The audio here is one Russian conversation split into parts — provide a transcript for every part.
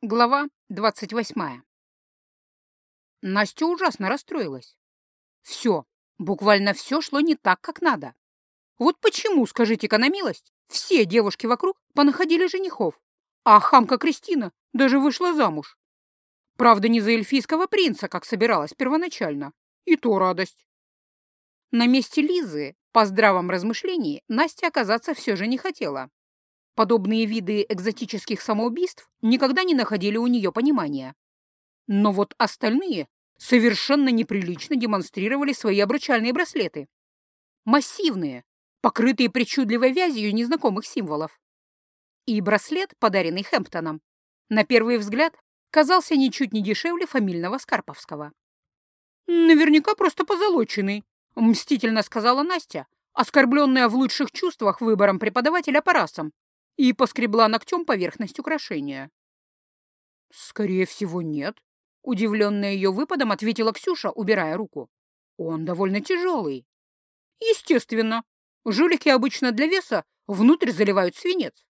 Глава двадцать восьмая. Настя ужасно расстроилась. Все, буквально все шло не так, как надо. Вот почему, скажите-ка на милость, все девушки вокруг понаходили женихов, а хамка Кристина даже вышла замуж. Правда, не за эльфийского принца, как собиралась первоначально. И то радость. На месте Лизы, по здравом размышлении, Настя оказаться все же не хотела. Подобные виды экзотических самоубийств никогда не находили у нее понимания. Но вот остальные совершенно неприлично демонстрировали свои обручальные браслеты. Массивные, покрытые причудливой вязью незнакомых символов. И браслет, подаренный Хэмптоном, на первый взгляд казался ничуть не дешевле фамильного Скарповского. «Наверняка просто позолоченный», — мстительно сказала Настя, оскорбленная в лучших чувствах выбором преподавателя по расам, и поскребла ногтем поверхность украшения. «Скорее всего, нет», — удивленная ее выпадом ответила Ксюша, убирая руку. «Он довольно тяжелый». «Естественно. Жулики обычно для веса внутрь заливают свинец».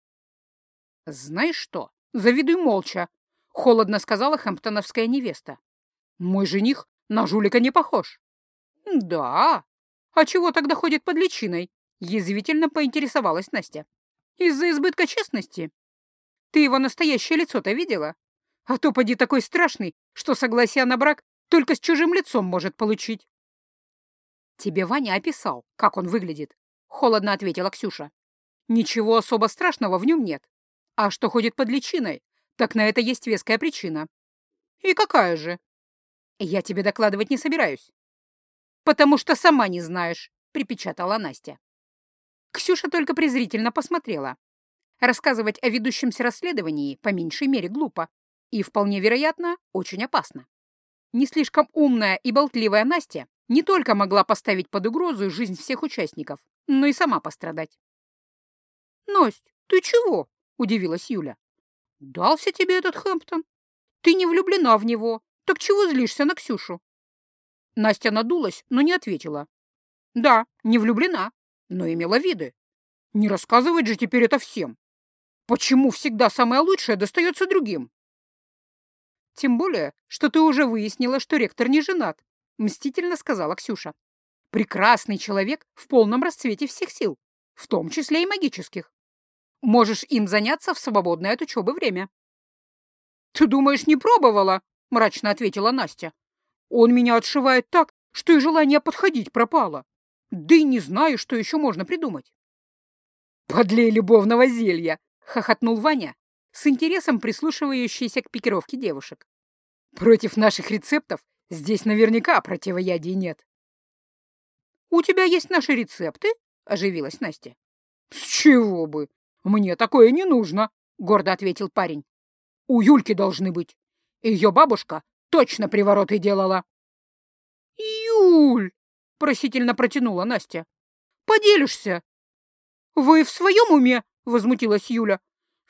«Знаешь что? Завидуй молча», — холодно сказала хэмптоновская невеста. «Мой жених на жулика не похож». «Да? А чего тогда ходит под личиной?» — язвительно поинтересовалась Настя. Из-за избытка честности? Ты его настоящее лицо-то видела? А то поди такой страшный, что согласие на брак только с чужим лицом может получить. Тебе Ваня описал, как он выглядит, — холодно ответила Ксюша. Ничего особо страшного в нем нет. А что ходит под личиной, так на это есть веская причина. И какая же? Я тебе докладывать не собираюсь. Потому что сама не знаешь, — припечатала Настя. Ксюша только презрительно посмотрела. Рассказывать о ведущемся расследовании по меньшей мере глупо и, вполне вероятно, очень опасно. Не слишком умная и болтливая Настя не только могла поставить под угрозу жизнь всех участников, но и сама пострадать. «Насть, ты чего?» — удивилась Юля. «Дался тебе этот Хэмптон? Ты не влюблена в него, так чего злишься на Ксюшу?» Настя надулась, но не ответила. «Да, не влюблена, но имела виды. Не рассказывать же теперь это всем. Почему всегда самое лучшее достается другим? Тем более, что ты уже выяснила, что ректор не женат, мстительно сказала Ксюша. Прекрасный человек в полном расцвете всех сил, в том числе и магических. Можешь им заняться в свободное от учебы время. Ты думаешь, не пробовала? мрачно ответила Настя. Он меня отшивает так, что и желание подходить пропало. Да и не знаю, что еще можно придумать. «Подлей любовного зелья!» — хохотнул Ваня, с интересом прислушивающийся к пикировке девушек. «Против наших рецептов здесь наверняка противоядий нет». «У тебя есть наши рецепты?» — оживилась Настя. «С чего бы? Мне такое не нужно», — гордо ответил парень. «У Юльки должны быть. Ее бабушка точно привороты делала». «Юль!» — просительно протянула Настя. «Поделишься?» «Вы в своем уме?» — возмутилась Юля.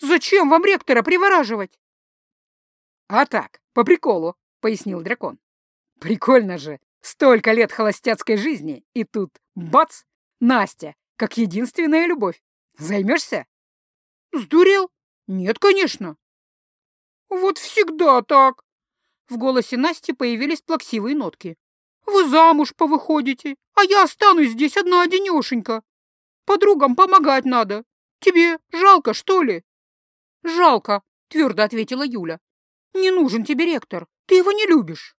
«Зачем вам ректора привораживать?» «А так, по приколу», — пояснил дракон. «Прикольно же! Столько лет холостяцкой жизни, и тут — бац! Настя, как единственная любовь. Займешься?» «Сдурел? Нет, конечно». «Вот всегда так!» В голосе Насти появились плаксивые нотки. Вы замуж повыходите, а я останусь здесь одна-одинешенька. Подругам помогать надо. Тебе жалко, что ли?» «Жалко», — твердо ответила Юля. «Не нужен тебе ректор, ты его не любишь».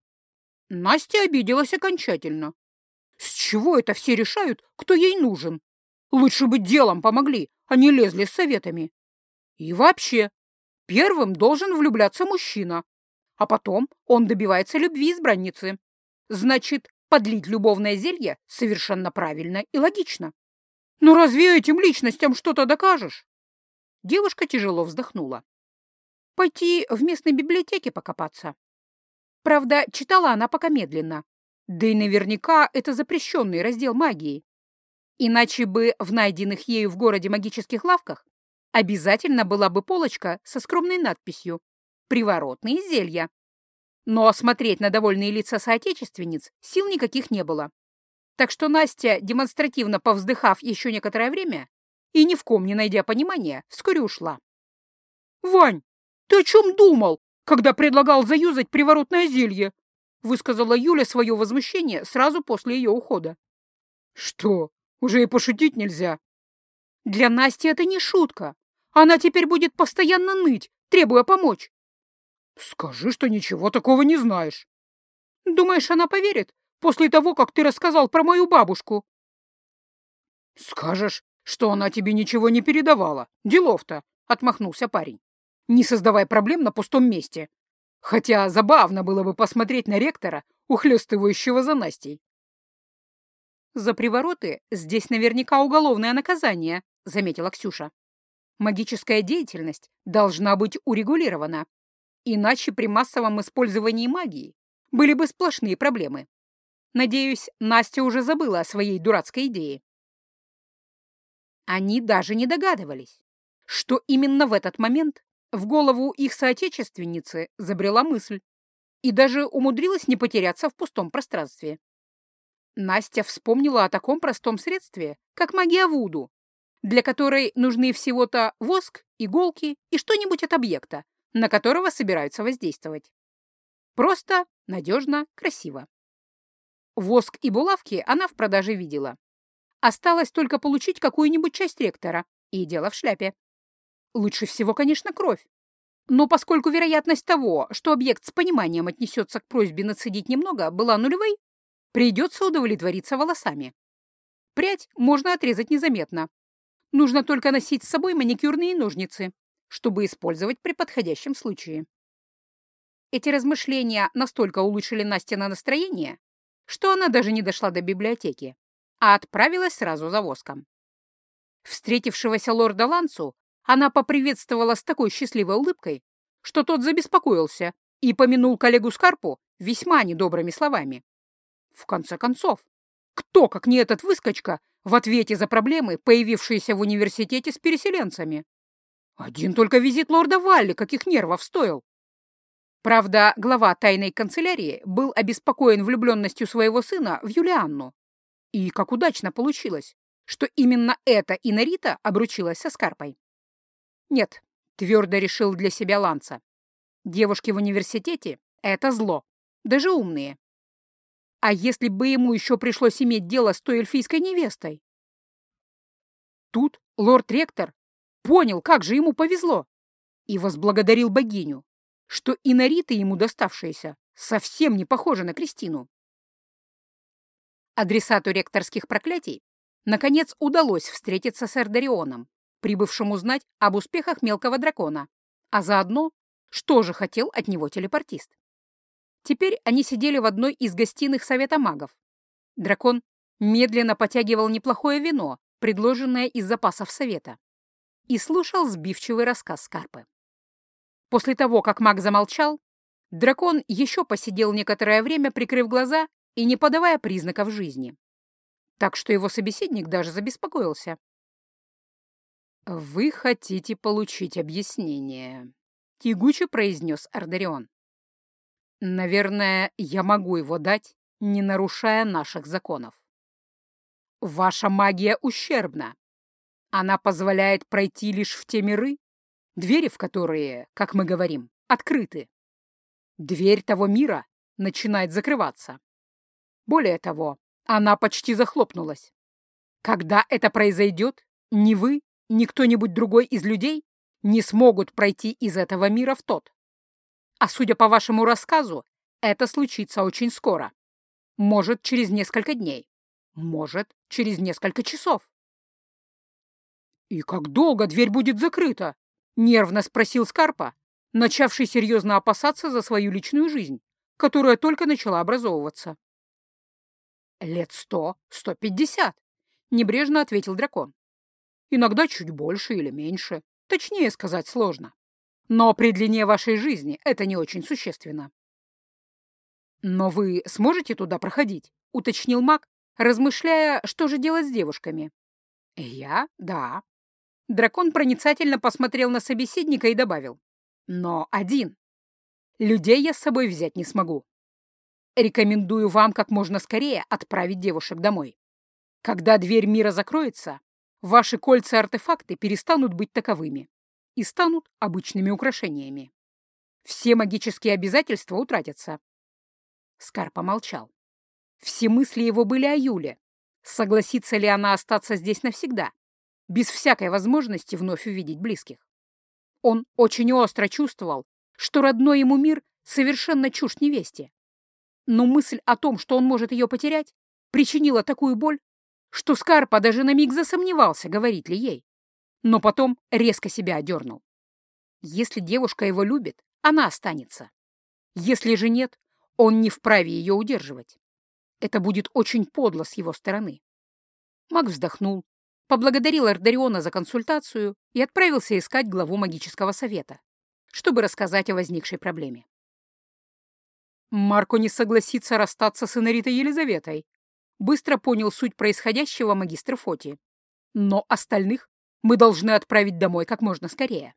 Настя обиделась окончательно. «С чего это все решают, кто ей нужен? Лучше бы делом помогли, а не лезли с советами. И вообще, первым должен влюбляться мужчина, а потом он добивается любви избранницы. Значит, подлить любовное зелье совершенно правильно и логично. Но разве этим личностям что-то докажешь? Девушка тяжело вздохнула. Пойти в местной библиотеке покопаться. Правда, читала она пока медленно. Да и наверняка это запрещенный раздел магии. Иначе бы в найденных ею в городе магических лавках обязательно была бы полочка со скромной надписью «Приворотные зелья». Но осмотреть на довольные лица соотечественниц сил никаких не было. Так что Настя, демонстративно повздыхав еще некоторое время и ни в ком не найдя понимания, вскоре ушла. «Вань, ты о чем думал?» когда предлагал заюзать приворотное зелье, высказала Юля свое возмущение сразу после ее ухода. Что, уже и пошутить нельзя? Для Насти это не шутка. Она теперь будет постоянно ныть, требуя помочь. Скажи, что ничего такого не знаешь. Думаешь, она поверит после того, как ты рассказал про мою бабушку? Скажешь, что она тебе ничего не передавала. Делов-то, — отмахнулся парень. Не создавай проблем на пустом месте. Хотя забавно было бы посмотреть на ректора, ухлёстывающего за Настей. «За привороты здесь наверняка уголовное наказание», — заметила Ксюша. «Магическая деятельность должна быть урегулирована, иначе при массовом использовании магии были бы сплошные проблемы. Надеюсь, Настя уже забыла о своей дурацкой идее». Они даже не догадывались, что именно в этот момент в голову их соотечественницы забрела мысль и даже умудрилась не потеряться в пустом пространстве. Настя вспомнила о таком простом средстве, как магия Вуду, для которой нужны всего-то воск, иголки и что-нибудь от объекта, на которого собираются воздействовать. Просто, надежно, красиво. Воск и булавки она в продаже видела. Осталось только получить какую-нибудь часть ректора, и дело в шляпе. Лучше всего, конечно, кровь. Но поскольку вероятность того, что объект с пониманием отнесется к просьбе нацедить немного, была нулевой, Придется удовлетвориться волосами. Прядь можно отрезать незаметно. Нужно только носить с собой маникюрные ножницы, чтобы использовать при подходящем случае. Эти размышления настолько улучшили Насте на настроение, что она даже не дошла до библиотеки, а отправилась сразу за воском. Встретившегося лорда Лансу она поприветствовала с такой счастливой улыбкой, что тот забеспокоился и помянул коллегу Скарпу весьма недобрыми словами. В конце концов, кто, как не этот выскочка, в ответе за проблемы, появившиеся в университете с переселенцами? Один только визит лорда Валли каких нервов стоил. Правда, глава тайной канцелярии был обеспокоен влюбленностью своего сына в Юлианну. И как удачно получилось, что именно эта Инарита обручилась со Скарпой. Нет, твердо решил для себя Ланца. Девушки в университете — это зло, даже умные. А если бы ему еще пришлось иметь дело с той эльфийской невестой? Тут лорд-ректор понял, как же ему повезло, и возблагодарил богиню, что и ему доставшаяся совсем не похожа на Кристину. Адресату ректорских проклятий наконец удалось встретиться с Эрдарионом, прибывшим узнать об успехах мелкого дракона, а заодно, что же хотел от него телепортист. Теперь они сидели в одной из гостиных Совета магов. Дракон медленно потягивал неплохое вино, предложенное из запасов Совета, и слушал сбивчивый рассказ Скарпы. После того, как маг замолчал, дракон еще посидел некоторое время, прикрыв глаза и не подавая признаков жизни. Так что его собеседник даже забеспокоился. «Вы хотите получить объяснение», — тягуче произнес Ардарион. Наверное, я могу его дать, не нарушая наших законов. Ваша магия ущербна. Она позволяет пройти лишь в те миры, двери в которые, как мы говорим, открыты. Дверь того мира начинает закрываться. Более того, она почти захлопнулась. Когда это произойдет, ни вы, ни кто-нибудь другой из людей не смогут пройти из этого мира в тот. А судя по вашему рассказу, это случится очень скоро. Может, через несколько дней. Может, через несколько часов. «И как долго дверь будет закрыта?» — нервно спросил Скарпа, начавший серьезно опасаться за свою личную жизнь, которая только начала образовываться. «Лет сто, сто пятьдесят», — небрежно ответил дракон. «Иногда чуть больше или меньше, точнее сказать сложно. Но при длине вашей жизни это не очень существенно. «Но вы сможете туда проходить?» — уточнил маг, размышляя, что же делать с девушками. «Я? Да». Дракон проницательно посмотрел на собеседника и добавил. «Но один. Людей я с собой взять не смогу. Рекомендую вам как можно скорее отправить девушек домой. Когда дверь мира закроется, ваши кольца-артефакты перестанут быть таковыми и станут обычными украшениями. все магические обязательства утратятся. Скар помолчал. Все мысли его были о Юле. Согласится ли она остаться здесь навсегда, без всякой возможности вновь увидеть близких? Он очень остро чувствовал, что родной ему мир совершенно чужд невесте. Но мысль о том, что он может ее потерять, причинила такую боль, что Скарпа даже на миг засомневался, говорить ли ей. Но потом резко себя одернул. Если девушка его любит, она останется. Если же нет, он не вправе ее удерживать. Это будет очень подло с его стороны. Маг вздохнул, поблагодарил Ардариона за консультацию и отправился искать главу магического совета, чтобы рассказать о возникшей проблеме. Марко не согласится расстаться с Инаритой Елизаветой. Быстро понял суть происходящего магистр Фоти. Но остальных мы должны отправить домой как можно скорее.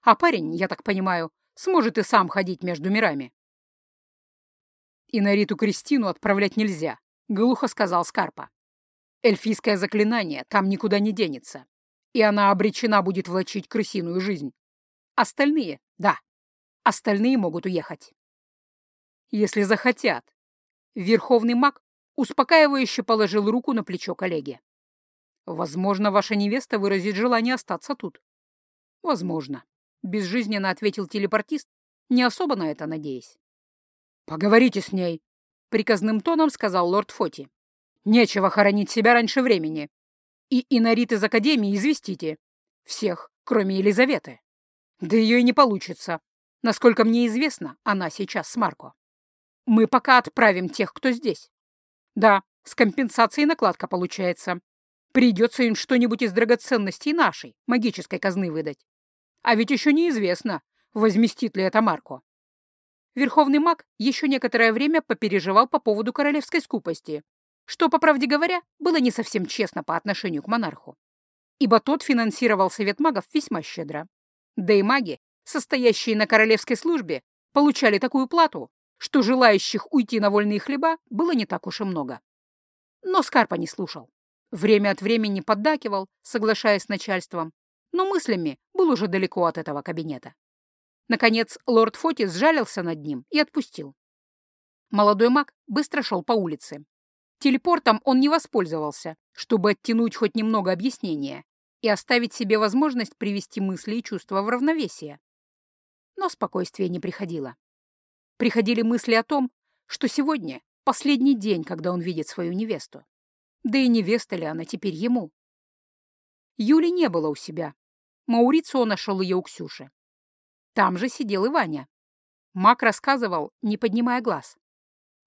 А парень, я так понимаю, сможет и сам ходить между мирами. «Инариту Кристину отправлять нельзя», — глухо сказал Скарпа. «Эльфийское заклинание там никуда не денется, и она обречена будет влачить крысиную жизнь. Остальные, да, остальные могут уехать. Если захотят». Верховный маг успокаивающе положил руку на плечо коллеги. «Возможно, ваша невеста выразит желание остаться тут». «Возможно», — безжизненно ответил телепортист, не особо на это надеясь. «Поговорите с ней», — приказным тоном сказал лорд Фоти. «Нечего хоронить себя раньше времени. И инорит из Академии известите. Всех, кроме Елизаветы. Да ее и не получится. Насколько мне известно, она сейчас с Марко. Мы пока отправим тех, кто здесь. Да, с компенсацией накладка получается. Придется им что-нибудь из драгоценностей нашей, магической казны выдать. А ведь еще неизвестно, возместит ли это Марко. Верховный маг еще некоторое время попереживал по поводу королевской скупости, что, по правде говоря, было не совсем честно по отношению к монарху, ибо тот финансировал совет магов весьма щедро. Да и маги, состоящие на королевской службе, получали такую плату, что желающих уйти на вольные хлеба было не так уж и много. Но Скарпа не слушал. Время от времени поддакивал, соглашаясь с начальством, но мыслями был уже далеко от этого кабинета. Наконец, лорд Фоти сжалился над ним и отпустил. Молодой маг быстро шел по улице. Телепортом он не воспользовался, чтобы оттянуть хоть немного объяснения и оставить себе возможность привести мысли и чувства в равновесие. Но спокойствие не приходило. Приходили мысли о том, что сегодня последний день, когда он видит свою невесту. Да и невеста ли она теперь ему? Юли не было у себя. Маурицио нашел ее у Ксюши. Там же сидел и Ваня. Мак рассказывал, не поднимая глаз.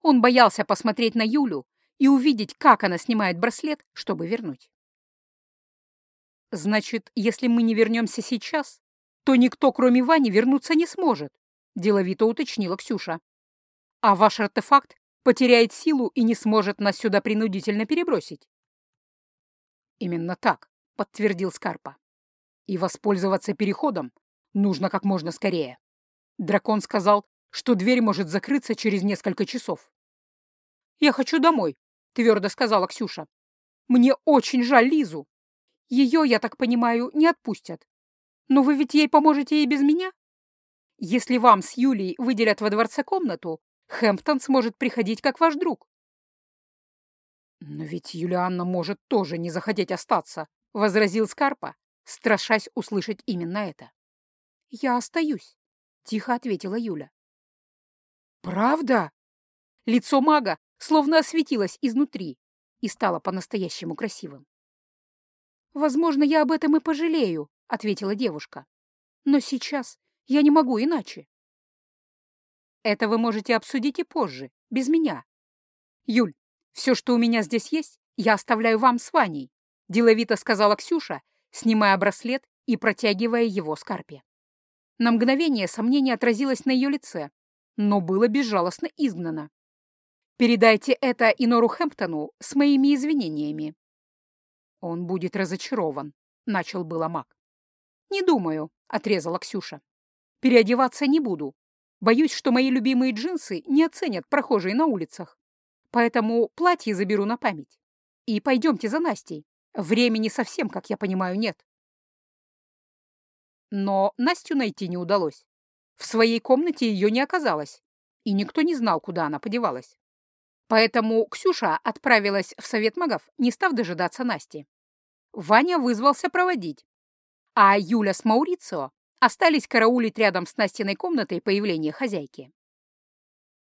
Он боялся посмотреть на Юлю и увидеть, как она снимает браслет, чтобы вернуть. «Значит, если мы не вернемся сейчас, то никто, кроме Вани, вернуться не сможет», — деловито уточнила Ксюша. «А ваш артефакт потеряет силу и не сможет нас сюда принудительно перебросить». «Именно так», — подтвердил Скарпа. «И воспользоваться переходом Нужно как можно скорее. Дракон сказал, что дверь может закрыться через несколько часов. «Я хочу домой», — твердо сказала Ксюша. «Мне очень жаль Лизу. Ее, я так понимаю, не отпустят. Но вы ведь ей поможете и без меня? Если вам с Юлией выделят во дворце комнату, Хэмптон сможет приходить как ваш друг». «Но ведь Юлианна может тоже не захотеть остаться», — возразил Скарпа, страшась услышать именно это. «Я остаюсь», — тихо ответила Юля. «Правда?» Лицо мага словно осветилось изнутри и стало по-настоящему красивым. «Возможно, я об этом и пожалею», — ответила девушка. «Но сейчас я не могу иначе». «Это вы можете обсудить и позже, без меня. Юль, все, что у меня здесь есть, я оставляю вам с Ваней», — деловито сказала Ксюша, снимая браслет и протягивая его Скарпе. На мгновение сомнение отразилось на ее лице, но было безжалостно изгнано. «Передайте это Инору Хэмптону с моими извинениями». «Он будет разочарован», — начал было маг. «Не думаю», — отрезала Ксюша. «Переодеваться не буду. Боюсь, что мои любимые джинсы не оценят прохожие на улицах. Поэтому платье заберу на память. И пойдемте за Настей. Времени совсем, как я понимаю, нет». Но Настю найти не удалось. В своей комнате ее не оказалось, и никто не знал, куда она подевалась. Поэтому Ксюша отправилась в совет магов, не став дожидаться Насти. Ваня вызвался проводить, а Юля с Маурицио остались караулить рядом с Настиной комнатой появления хозяйки.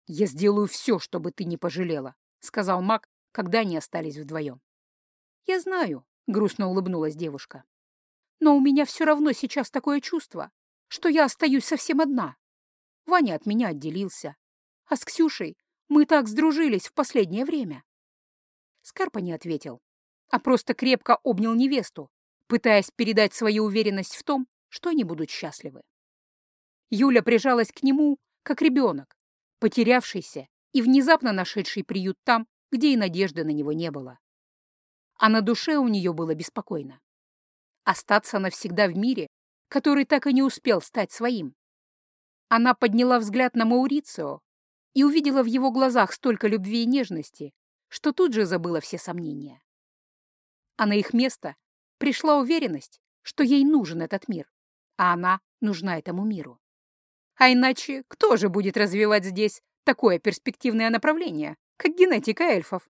«Я сделаю все, чтобы ты не пожалела», — сказал маг, когда они остались вдвоем. «Я знаю», — грустно улыбнулась девушка. «Но у меня все равно сейчас такое чувство, что я остаюсь совсем одна. Ваня от меня отделился, а с Ксюшей мы так сдружились в последнее время». Скарпа не ответил, а просто крепко обнял невесту, пытаясь передать свою уверенность в том, что они будут счастливы. Юля прижалась к нему, как ребенок, потерявшийся и внезапно нашедший приют там, где и надежды на него не было. А на душе у нее было беспокойно. Остаться навсегда в мире, который так и не успел стать своим. Она подняла взгляд на Маурицио и увидела в его глазах столько любви и нежности, что тут же забыла все сомнения. А на их место пришла уверенность, что ей нужен этот мир, а она нужна этому миру. А иначе кто же будет развивать здесь такое перспективное направление, как генетика эльфов?